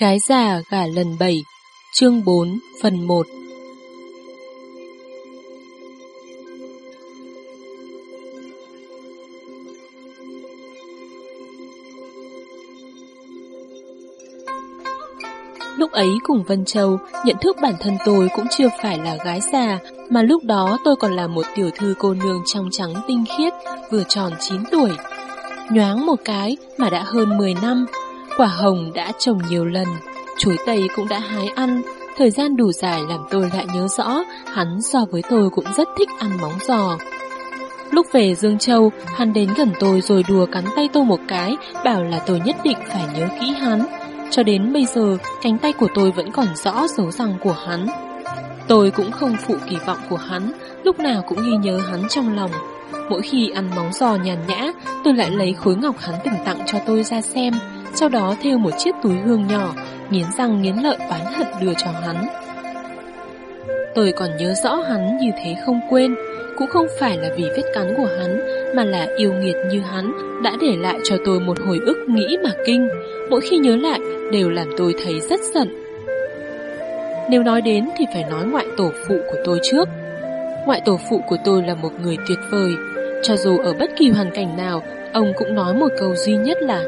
Gái già gả lần 7 Chương 4 phần 1 Lúc ấy cùng Vân Châu, nhận thức bản thân tôi cũng chưa phải là gái già, mà lúc đó tôi còn là một tiểu thư cô nương trong trắng tinh khiết, vừa tròn 9 tuổi. Nhoáng một cái mà đã hơn 10 năm Quả hồng đã trồng nhiều lần, chuối tây cũng đã hái ăn, thời gian đủ dài làm tôi lại nhớ rõ hắn so với tôi cũng rất thích ăn móng giò. Lúc về Dương Châu, hắn đến gần tôi rồi đùa cắn tay tôi một cái, bảo là tôi nhất định phải nhớ kỹ hắn. Cho đến bây giờ, cánh tay của tôi vẫn còn rõ dấu răng của hắn. Tôi cũng không phụ kỳ vọng của hắn, lúc nào cũng ghi nhớ hắn trong lòng. Mỗi khi ăn móng giò nhàn nhã, tôi lại lấy khối ngọc hắn từng tặng cho tôi ra xem, sau đó thêu một chiếc túi hương nhỏ, nghiến răng nghiến lợi oán hận đưa cho hắn. Tôi còn nhớ rõ hắn như thế không quên, cũng không phải là vì vết cắn của hắn, mà là yêu nghiệt như hắn đã để lại cho tôi một hồi ức nghĩ mà kinh. Mỗi khi nhớ lại đều làm tôi thấy rất giận. Nếu nói đến thì phải nói ngoại tổ phụ của tôi trước. Ngoại tổ phụ của tôi là một người tuyệt vời. Cho dù ở bất kỳ hoàn cảnh nào, ông cũng nói một câu duy nhất là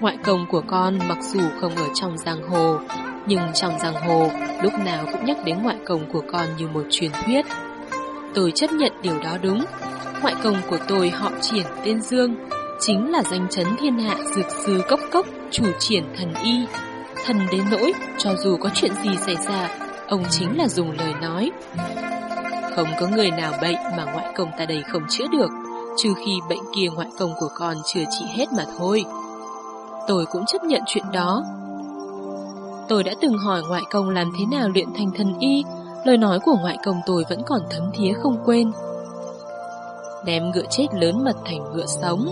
Ngoại công của con mặc dù không ở trong giang hồ, nhưng trong giang hồ lúc nào cũng nhắc đến ngoại công của con như một truyền thuyết. Tôi chấp nhận điều đó đúng. Ngoại công của tôi họ triển tên Dương, chính là danh chấn thiên hạ dược sư cốc cốc, chủ triển thần y. Thần đến nỗi, cho dù có chuyện gì xảy ra, ông chính là dùng lời nói. Không có người nào bệnh mà ngoại công ta đây không chữa được, trừ khi bệnh kia ngoại công của con chưa trị hết mà thôi tôi cũng chấp nhận chuyện đó. Tôi đã từng hỏi ngoại công làm thế nào luyện thành thần y, lời nói của ngoại công tôi vẫn còn thấm thía không quên. Đem ngựa chết lớn mật thành ngựa sống.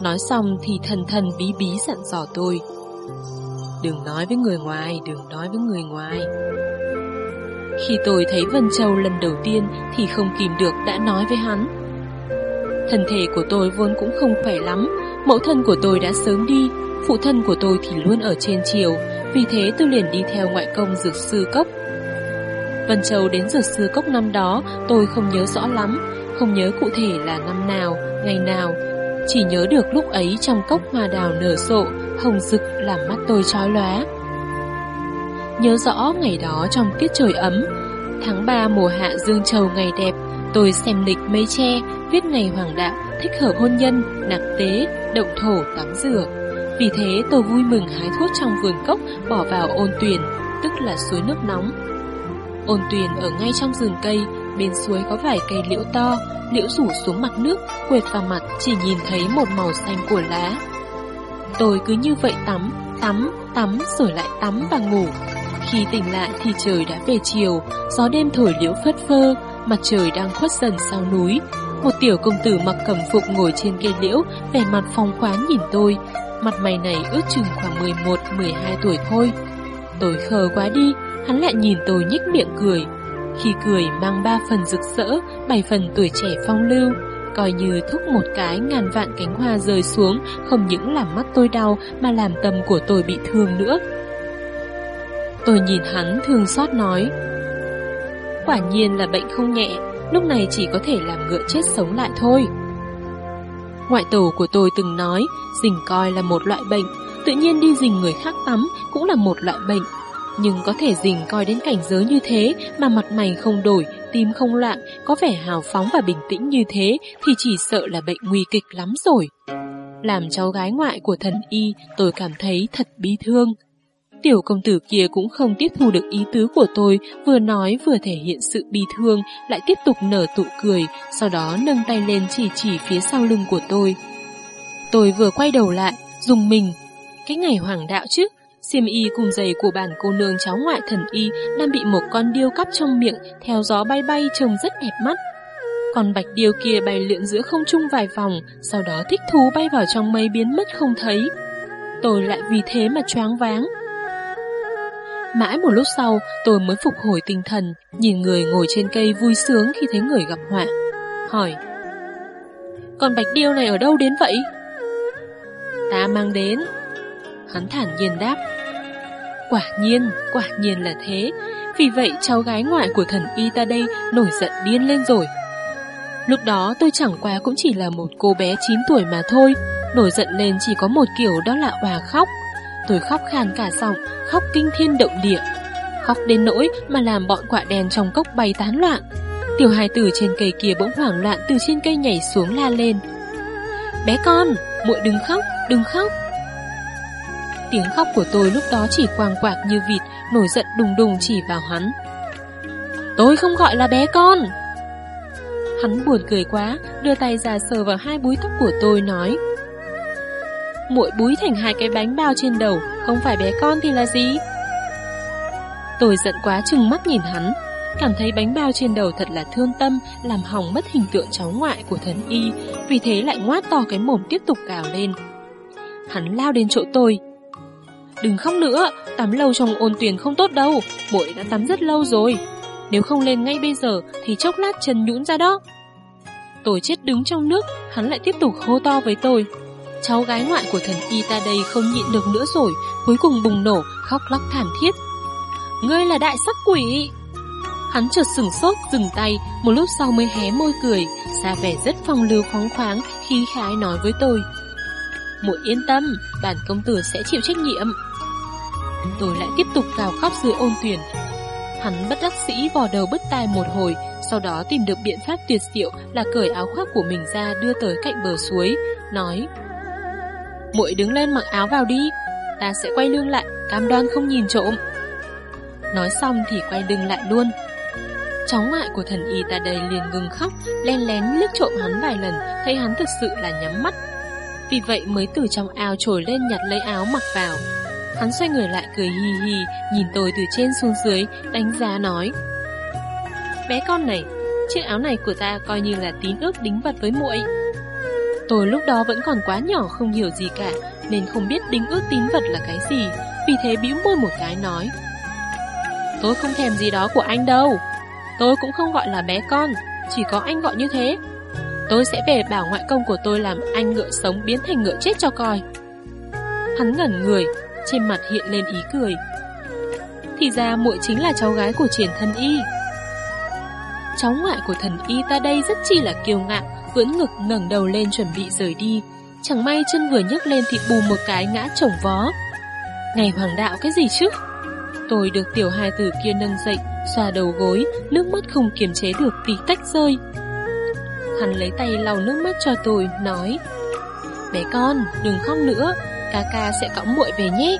Nói xong thì thần thần bí bí dặn dò tôi. Đừng nói với người ngoài, đừng nói với người ngoài. Khi tôi thấy Vân Châu lần đầu tiên thì không kìm được đã nói với hắn. Thân thể của tôi vốn cũng không khỏe lắm, Mẫu thân của tôi đã sớm đi, phụ thân của tôi thì luôn ở trên chiều, vì thế tôi liền đi theo ngoại công dược sư cốc. Vân Châu đến dược sư cốc năm đó tôi không nhớ rõ lắm, không nhớ cụ thể là năm nào, ngày nào, chỉ nhớ được lúc ấy trong cốc hoa đào nở rộ, hồng rực làm mắt tôi chói lóa. Nhớ rõ ngày đó trong tiết trời ấm, tháng 3 mùa hạ dương trầu ngày đẹp, tôi xem lịch mây tre, viết ngày hoàng đạo, thích hợp hôn nhân, nạc tế, động thổ, tắm rửa. Vì thế tôi vui mừng hái thuốc trong vườn cốc bỏ vào ôn tuyền, tức là suối nước nóng. Ôn tuyền ở ngay trong rừng cây, bên suối có vài cây liễu to, liễu rủ xuống mặt nước, quệt vào mặt chỉ nhìn thấy một màu xanh của lá. Tôi cứ như vậy tắm, tắm, tắm rồi lại tắm và ngủ. Khi tỉnh lại thì trời đã về chiều, gió đêm thổi liễu phất phơ, mặt trời đang khuất dần sau núi, một tiểu công tử mặc cẩm phục ngồi trên cây liễu, vẻ mặt phong khoáng nhìn tôi. Mặt mày này ước chừng khoảng 11-12 tuổi thôi. Tôi khờ quá đi, hắn lại nhìn tôi nhếch miệng cười. Khi cười mang ba phần rực rỡ, bảy phần tuổi trẻ phong lưu. Coi như thúc một cái ngàn vạn cánh hoa rơi xuống, không những làm mắt tôi đau mà làm tâm của tôi bị thương nữa. Tôi nhìn hắn thương xót nói Quả nhiên là bệnh không nhẹ lúc này chỉ có thể làm ngựa chết sống lại thôi. Ngoại tổ của tôi từng nói, rình coi là một loại bệnh, tự nhiên đi rình người khác tắm cũng là một loại bệnh. Nhưng có thể rình coi đến cảnh giới như thế mà mặt mày không đổi, tim không loạn, có vẻ hào phóng và bình tĩnh như thế thì chỉ sợ là bệnh nguy kịch lắm rồi. Làm cháu gái ngoại của thần y, tôi cảm thấy thật bi thương. Tiểu công tử kia cũng không tiếp thu được ý tứ của tôi, vừa nói vừa thể hiện sự bi thương, lại tiếp tục nở tụ cười, sau đó nâng tay lên chỉ chỉ phía sau lưng của tôi. Tôi vừa quay đầu lại, dùng mình. Cái ngày hoàng đạo chứ, xiêm y cùng giày của bản cô nương cháu ngoại thần y đang bị một con điêu cắp trong miệng, theo gió bay bay trông rất đẹp mắt. Còn bạch điêu kia bay lượn giữa không trung vài vòng, sau đó thích thú bay vào trong mây biến mất không thấy. Tôi lại vì thế mà choáng váng, Mãi một lúc sau, tôi mới phục hồi tinh thần, nhìn người ngồi trên cây vui sướng khi thấy người gặp họa. Hỏi, còn bạch điêu này ở đâu đến vậy? Ta mang đến. Hắn thản nhiên đáp. Quả nhiên, quả nhiên là thế. Vì vậy cháu gái ngoại của thần y ta đây nổi giận điên lên rồi. Lúc đó tôi chẳng qua cũng chỉ là một cô bé 9 tuổi mà thôi. Nổi giận lên chỉ có một kiểu đó là hòa khóc. Tôi khóc khàn cả giọng, khóc kinh thiên động địa. Khóc đến nỗi mà làm bọn quả đèn trong cốc bay tán loạn. Tiểu hài tử trên cây kia bỗng hoảng loạn từ trên cây nhảy xuống la lên. Bé con, muội đừng khóc, đừng khóc. Tiếng khóc của tôi lúc đó chỉ quàng quạc như vịt, nổi giận đùng đùng chỉ vào hắn. Tôi không gọi là bé con. Hắn buồn cười quá, đưa tay ra sờ vào hai búi tóc của tôi nói. Muội búi thành hai cái bánh bao trên đầu, không phải bé con thì là gì? Tôi giận quá chừng mắt nhìn hắn, cảm thấy bánh bao trên đầu thật là thương tâm, làm hỏng mất hình tượng cháu ngoại của thần y, vì thế lại ngoát to cái mồm tiếp tục cào lên. Hắn lao đến chỗ tôi. Đừng khóc nữa, tắm lâu trong ôn tuyền không tốt đâu, muội đã tắm rất lâu rồi. Nếu không lên ngay bây giờ thì chốc lát chân nhũn ra đó. Tôi chết đứng trong nước, hắn lại tiếp tục hô to với tôi. Cháu gái ngoại của thần y ta đây không nhịn được nữa rồi, cuối cùng bùng nổ, khóc lóc thảm thiết. Ngươi là đại sắc quỷ! Hắn chợt sửng sốt, dừng tay, một lúc sau mới hé môi cười, ra vẻ rất phong lưu khoáng khoáng, khi khái nói với tôi. Muội yên tâm, bản công tử sẽ chịu trách nhiệm. Tôi lại tiếp tục gào khóc dưới ôn tuyển. Hắn bất đắc sĩ vò đầu bứt tai một hồi, sau đó tìm được biện pháp tuyệt diệu là cởi áo khoác của mình ra đưa tới cạnh bờ suối, nói muội đứng lên mặc áo vào đi, ta sẽ quay lưng lại, cam đoan không nhìn trộm. Nói xong thì quay lưng lại luôn. Cháu ngoại của thần y ta đây liền ngừng khóc, len lén liếc trộm hắn vài lần, thấy hắn thực sự là nhắm mắt. Vì vậy mới từ trong ao trồi lên nhặt lấy áo mặc vào. Hắn xoay người lại cười hì hì, nhìn tôi từ trên xuống dưới, đánh giá nói. Bé con này, chiếc áo này của ta coi như là tín ước đính vật với muội. Tôi lúc đó vẫn còn quá nhỏ không hiểu gì cả, nên không biết đính ước tín vật là cái gì, vì thế bĩu môi một cái nói. Tôi không thèm gì đó của anh đâu, tôi cũng không gọi là bé con, chỉ có anh gọi như thế. Tôi sẽ về bảo ngoại công của tôi làm anh ngựa sống biến thành ngựa chết cho coi. Hắn ngẩn người, trên mặt hiện lên ý cười. Thì ra muội chính là cháu gái của triển thân y. Cháu ngoại của thần y ta đây rất chi là kiêu ngạo, vẫn ngực ngẩng đầu lên chuẩn bị rời đi. Chẳng may chân vừa nhấc lên thì bù một cái ngã chồng vó. Ngày hoàng đạo cái gì chứ? Tôi được tiểu hai tử kia nâng dậy, xoa đầu gối, nước mắt không kiềm chế được tí tách rơi. Hắn lấy tay lau nước mắt cho tôi, nói Bé con, đừng khóc nữa, ca ca sẽ cõng muội về nhé.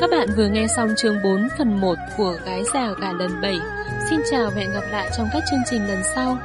Các bạn vừa nghe xong chương 4 phần 1 của Gái già gà lần 7. Xin chào và hẹn gặp lại trong các chương trình lần sau.